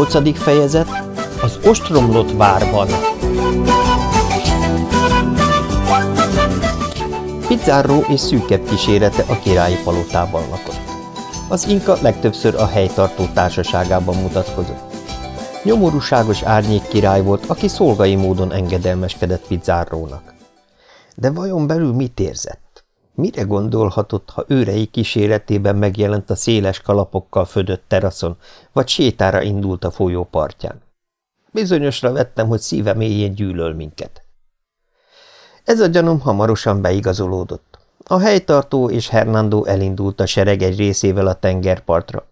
Nyolcadik fejezet Az ostromlott várban Pizzáró és szűkebb kísérete a királyi palotában lakott. Az inka legtöbbször a helytartó társaságában mutatkozott. Nyomorúságos árnyék király volt, aki szolgai módon engedelmeskedett Pizzárrónak. De vajon belül mit érzett? Mire gondolhatott, ha őrei kíséretében megjelent a széles kalapokkal födött teraszon, vagy sétára indult a folyó partján? Bizonyosra vettem, hogy szíve mélyén gyűlöl minket. Ez a gyanúm hamarosan beigazolódott. A helytartó és Hernando elindult a sereg egy részével a tengerpartra.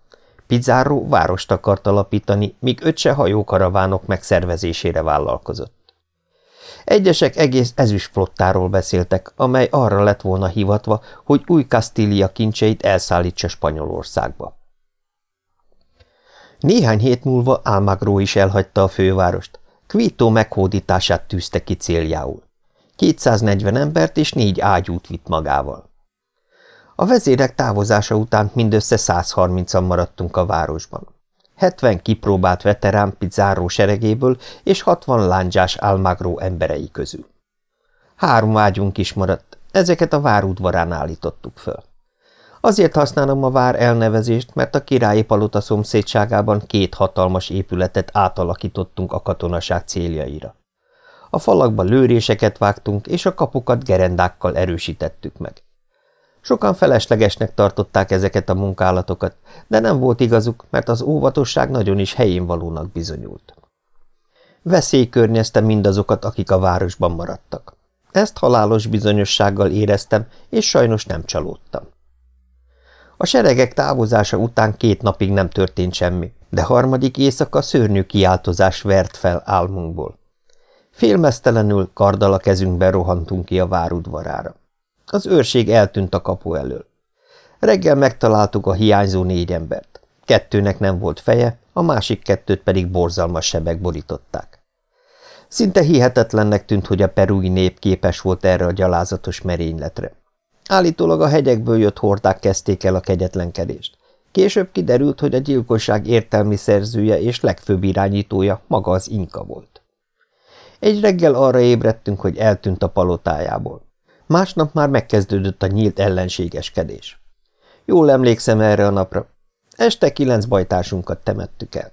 Pizzáró várost akart alapítani, míg öccse hajókaravánok megszervezésére vállalkozott. Egyesek egész ezüstflottáról beszéltek, amely arra lett volna hivatva, hogy új Kastília kincseit elszállítsa Spanyolországba. Néhány hét múlva Almagro is elhagyta a fővárost. Quito meghódítását tűzte ki céljául. 240 embert és négy ágyút vitt magával. A vezérek távozása után mindössze 130-an maradtunk a városban. 70 kipróbált veterán pizzáró seregéből és 60 lándzsás Almagro emberei közül. Három ágyunk is maradt, ezeket a vár udvarán állítottuk föl. Azért használom a vár elnevezést, mert a királyi palota szomszédságában két hatalmas épületet átalakítottunk a katonaság céljaira. A falakba lőréseket vágtunk, és a kapukat gerendákkal erősítettük meg. Sokan feleslegesnek tartották ezeket a munkálatokat, de nem volt igazuk, mert az óvatosság nagyon is helyén valónak bizonyult. Veszély környezte mindazokat, akik a városban maradtak. Ezt halálos bizonyossággal éreztem, és sajnos nem csalódtam. A seregek távozása után két napig nem történt semmi, de harmadik éjszaka szörnyű kiáltozás vert fel álmunkból. Félmeztelenül karddal a kezünkben rohantunk ki a várudvarára. Az őrség eltűnt a kapu elől. Reggel megtaláltuk a hiányzó négy embert. Kettőnek nem volt feje, a másik kettőt pedig borzalmas sebek borították. Szinte hihetetlennek tűnt, hogy a perui nép képes volt erre a gyalázatos merényletre. Állítólag a hegyekből jött hordák kezdték el a kegyetlenkedést. Később kiderült, hogy a gyilkosság értelmi szerzője és legfőbb irányítója maga az inka volt. Egy reggel arra ébredtünk, hogy eltűnt a palotájából. Másnap már megkezdődött a nyílt ellenségeskedés. Jól emlékszem erre a napra. Este kilenc bajtársunkat temettük el.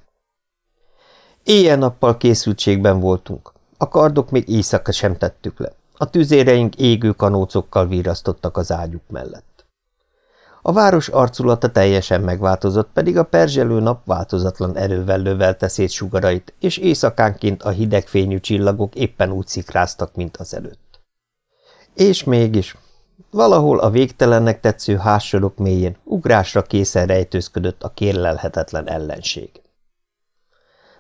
Éjjel-nappal készültségben voltunk. A kardok még éjszaka sem tettük le. A tüzéreink égő kanócokkal virasztottak az ágyuk mellett. A város arculata teljesen megváltozott, pedig a perzselő nap változatlan erővel lövelte szét sugarait, és éjszakánként a hidegfényű csillagok éppen úgy szikráztak, mint az előtt. És mégis, valahol a végtelennek tetsző házsorok mélyén ugrásra készen rejtőzködött a kérlelhetetlen ellenség.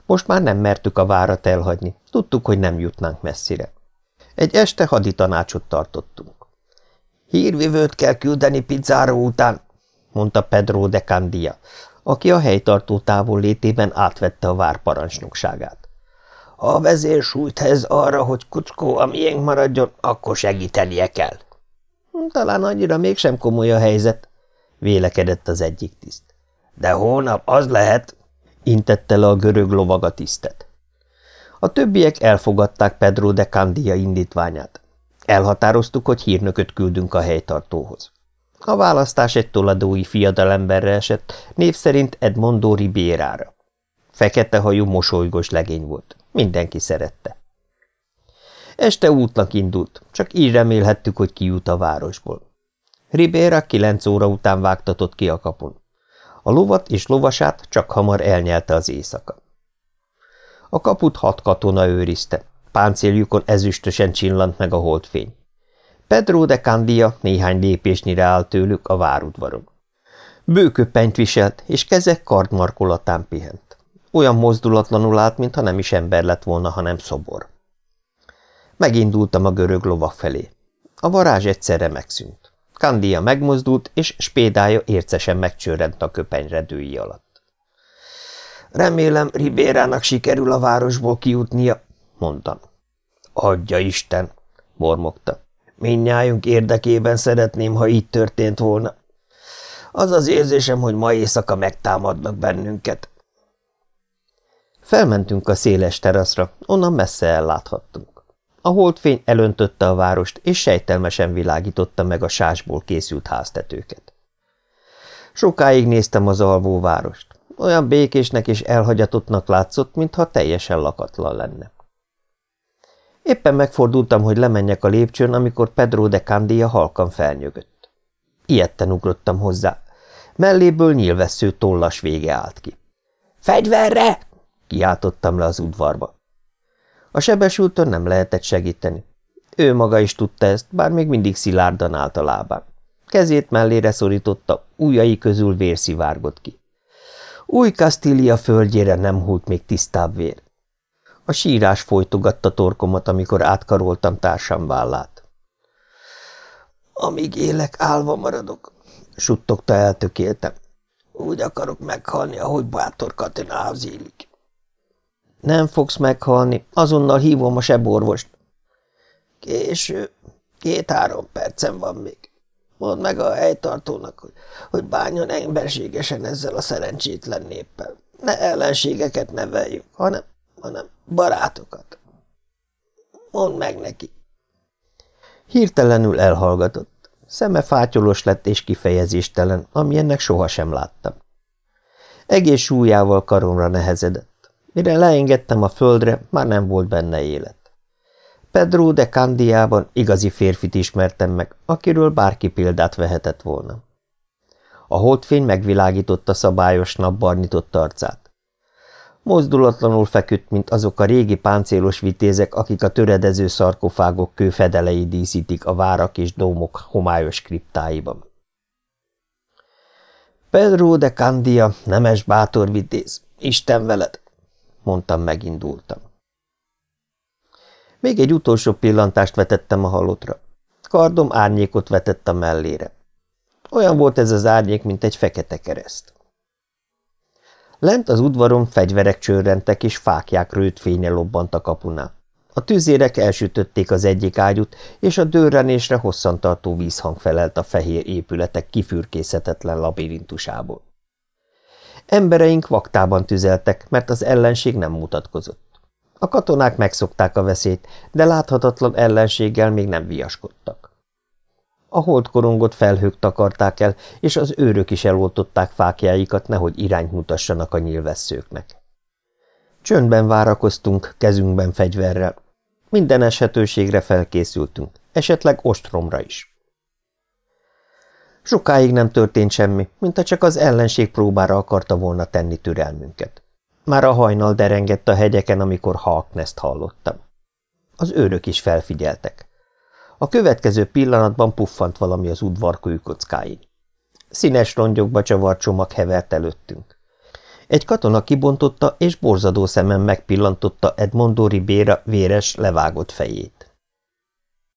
Most már nem mertük a várat elhagyni, tudtuk, hogy nem jutnánk messzire. Egy este haditanácsot tartottunk. Hírvivőt kell küldeni pizzáró után, mondta Pedro de Candia, aki a helytartó távol létében átvette a vár parancsnokságát. Ha a ez arra, hogy kuckó a miénk maradjon, akkor segítenie kell. Hm, talán annyira mégsem komoly a helyzet, vélekedett az egyik tiszt. De hónap az lehet, intette le a görög lovag a tisztet. A többiek elfogadták Pedro de Candia indítványát. Elhatároztuk, hogy hírnököt küldünk a helytartóhoz. A választás egy toladói fiatalemberre esett, név szerint Edmondo Ribérára. Fekete hajú mosolygós legény volt. Mindenki szerette. Este útnak indult, csak így remélhettük, hogy kijut a városból. Ribéra kilenc óra után vágtatott ki a kapun. A lovat és lovasát csak hamar elnyelte az éjszaka. A kaput hat katona őrizte, páncéljukon ezüstösen csillant meg a holdfény. Pedro de Candia néhány lépésnyire áll tőlük a várudvaron. Bőköpenyt viselt, és keze kardmarkolatán pihent. Olyan mozdulatlanul állt, mintha nem is ember lett volna, hanem szobor. Megindultam a görög lovak felé. A varázs egyszerre megszűnt. Kandia megmozdult, és spédája ércesen megcsörrent a köpeny redői alatt. Remélem, Ribérának sikerül a városból kijutnia, mondtam. Adja Isten, mormogta. Mindnyájunk érdekében szeretném, ha így történt volna. Az az érzésem, hogy ma éjszaka megtámadnak bennünket. Felmentünk a széles teraszra, onnan messze elláthattunk. A holdfény elöntötte a várost, és sejtelmesen világította meg a sásból készült háztetőket. Sokáig néztem az alvó várost. Olyan békésnek és elhagyatottnak látszott, mintha teljesen lakatlan lenne. Éppen megfordultam, hogy lemenjek a lépcsőn, amikor Pedro de Candia halkan felnyögött. Ilyetten ugrottam hozzá. Melléből nyílvessző tollas vége állt ki. – Fegyverre! – kiáltottam le az udvarba. A sebesültön nem lehetett segíteni. Ő maga is tudta ezt, bár még mindig szilárdan állt a lábán. Kezét mellére szorította, ujjai közül vér szivárgott ki. Új Kastília földjére nem hult még tisztább vér. A sírás folytogatta torkomat, amikor átkaroltam társam vállát. Amíg élek, álva maradok, suttogta eltökéltem. Úgy akarok meghalni, ahogy bátor Katinához élik. Nem fogsz meghalni, azonnal hívom a seborvost. Késő, két-három percem van még. Mondd meg a helytartónak, hogy, hogy bánjon emberségesen ezzel a szerencsétlen néppel. Ne ellenségeket neveljük, hanem, hanem barátokat. Mondd meg neki. Hirtelenül elhallgatott. Szeme fátyolos lett és kifejezéstelen, ami ennek sohasem láttam. Egész súlyával karomra nehezedett. Mire leengedtem a földre, már nem volt benne élet. Pedro de Candiában igazi férfit ismertem meg, akiről bárki példát vehetett volna. A holdfény megvilágította szabályos napbarnitott arcát. Mozdulatlanul feküdt, mint azok a régi páncélos vitézek, akik a töredező szarkofágok kőfedelei díszítik a várak és dómok homályos kriptáiban. Pedro de Candia, nemes bátor vitéz, Isten veled, mondtam megindultam. Még egy utolsó pillantást vetettem a halottra. Kardom árnyékot vetett a mellére. Olyan volt ez az árnyék, mint egy fekete kereszt. Lent az udvaron fegyverek csörrentek, és fákják rőt fénye lobbant a kapunál. A tüzérek elsütötték az egyik ágyút, és a dőrrenésre hosszantartó vízhang felelt a fehér épületek kifürkészhetetlen labirintusából. Embereink vaktában tüzeltek, mert az ellenség nem mutatkozott. A katonák megszokták a veszélyt, de láthatatlan ellenséggel még nem viaskodtak. A holdkorongot felhők takarták el, és az őrök is eloltották fákjáikat, nehogy irányt mutassanak a nyilvesszőknek. Csöndben várakoztunk, kezünkben fegyverrel. Minden eshetőségre felkészültünk, esetleg ostromra is. Sokáig nem történt semmi, mint csak az ellenség próbára akarta volna tenni türelmünket. Már a hajnal derengett a hegyeken, amikor halkneszt hallottam. Az őrök is felfigyeltek. A következő pillanatban puffant valami az udvar kőkockáin. Színes rongyokba csavart csomag hevert előttünk. Egy katona kibontotta, és borzadó szemen megpillantotta Edmondo Ribéra véres, levágott fejét.